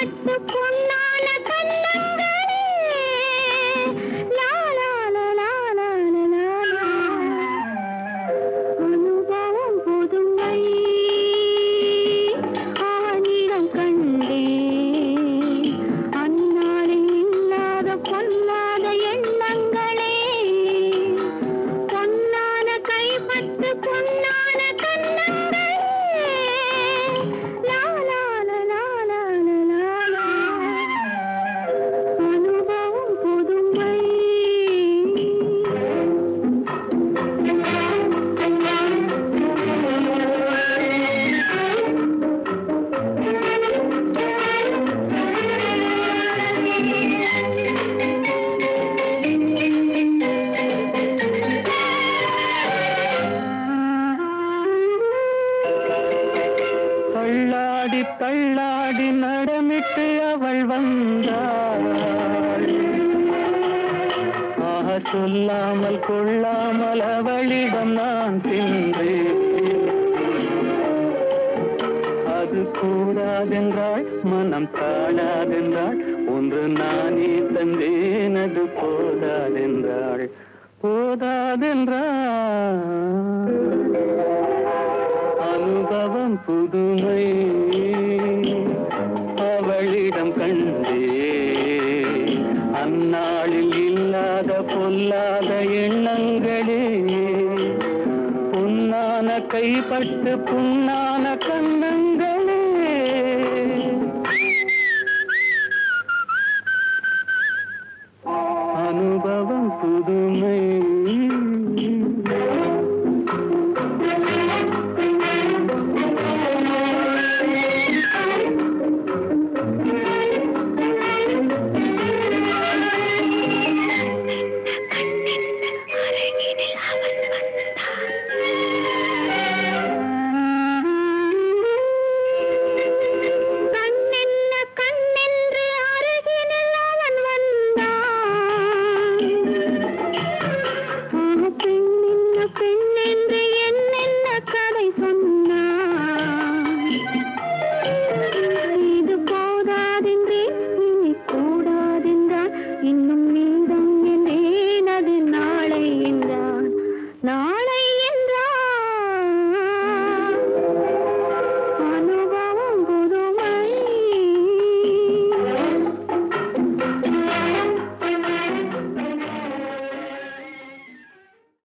பட்டு பொன் தள்ளாடி நடமிட்டு அவள் வந்தாள். ஆக சொல்லாமல் கொள்ளாமல் அவளிடம் நான் சென்றேன். அது கூடாதென்றாள் மனம் தாழாதென்றாள் ஒன்று நானே தந்தேன் அது போதாதென்றாள். போதாதென்றாள் அனுபவம் புதுமை. பொல்லாத எண்ணங்களே. பொன்னான கைப்பட்டு புண்ணான கண்ணங்களே அனுபவம் புதுமை.